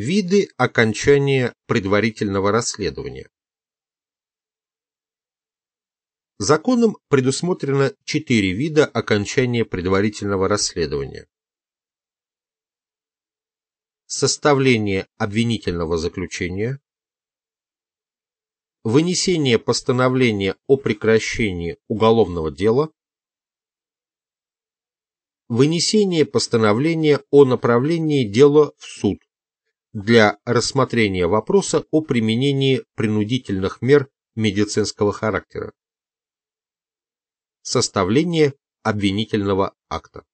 Виды окончания предварительного расследования. Законом предусмотрено четыре вида окончания предварительного расследования. Составление обвинительного заключения, вынесение постановления о прекращении уголовного дела, вынесение постановления о направлении дела в суд для рассмотрения вопроса о применении принудительных мер медицинского характера. Составление обвинительного акта.